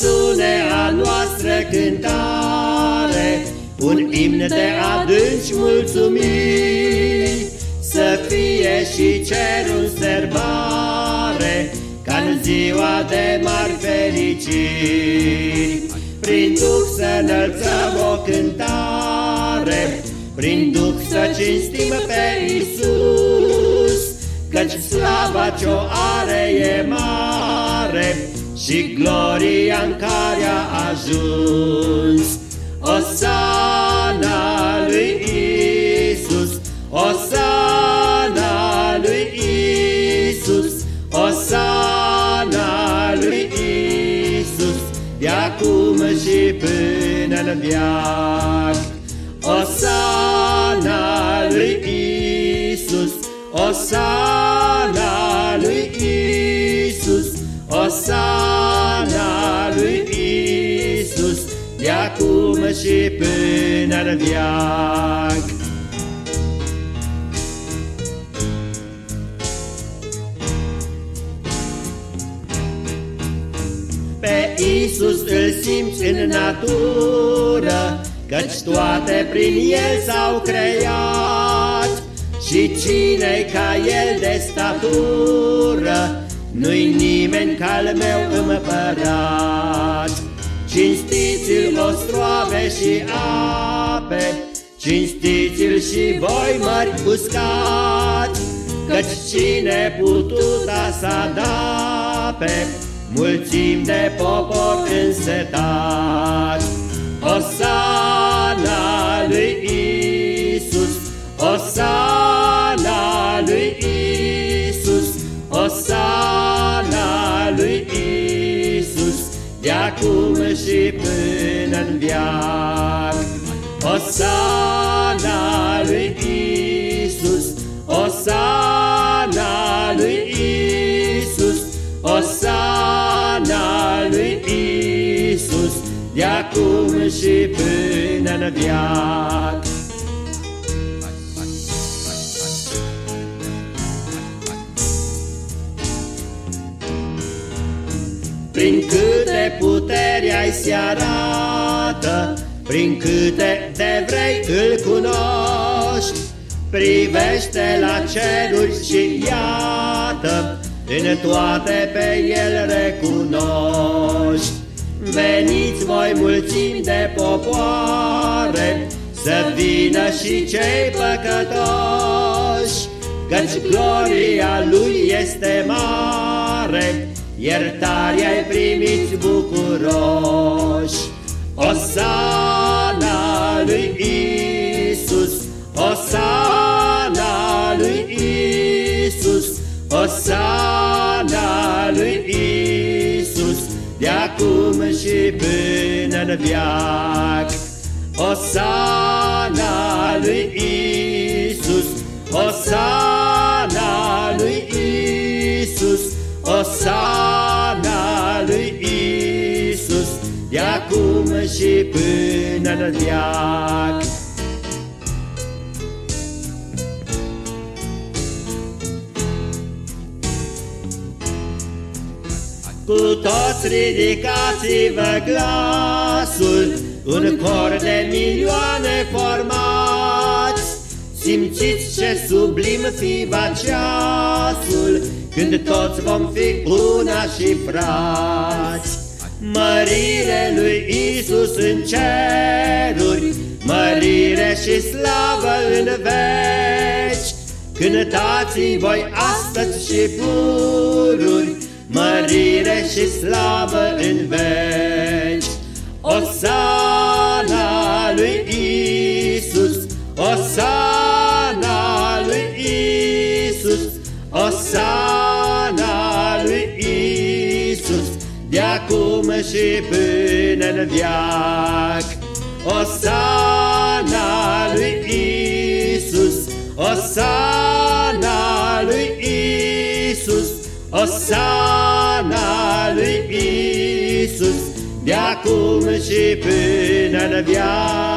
Răsune a noastră cântare, un imn de adânci mulțumiri, Să fie și cerul serbare, ca în ziua de mari fericiri. Prin Duh să înălțăm o cântare, prin Duh să cinstim pe Iisus, Căci slava ce-o are e mare, și gloria în care a ajuns. Osana lui Isus, Osana lui Isus, Osana lui Isus, de acum și până în viac. Osana lui Isus, Osana lui Isus, Osana lui Isus, de acum și până în viac. Pe Isus îl simți în natură, Căci toate prin El s-au creat, Și cine ca El de statură, nu-i nimeni ca-l meu împărat. Cinstiți-l ostroave și ape, Cinstiți-l și voi mări uscați, Căci cine pututa să adape, Mulțim de popor și până în viac. Osana lui Isus, Osana lui Isus, Osana lui Isus, de acum și până în viac. Prin câte puteri ai se arată, Prin câte de vrei îl cunoști, Privește la ceruri și iată, În toate pe el recunoști. Veniți voi mulțimi de popoare, Să vină și cei păcătoși, Căci gloria lui este mare, Iertarea-i primiți bucuroși. Osana lui Isus, Osana lui Isus, Osana lui Isus, de acum și până în viac. Osana lui Isus, Osana lui Isus, Osana și până în viac. Cu toți ridicați-vă glasul, un cor de milioane formați, Simțiți ce sublim fi va ceasul, Când toți vom fi una și frați. Mărire lui Isus în ceruri, Mărire și slavă în veci, Cântați voi astăzi și pururi, Mărire și slavă în veci. Osana de acum și până în viac. Osana lui Isus, Osana lui Isus, Osana lui Isus, de acum și până în viac.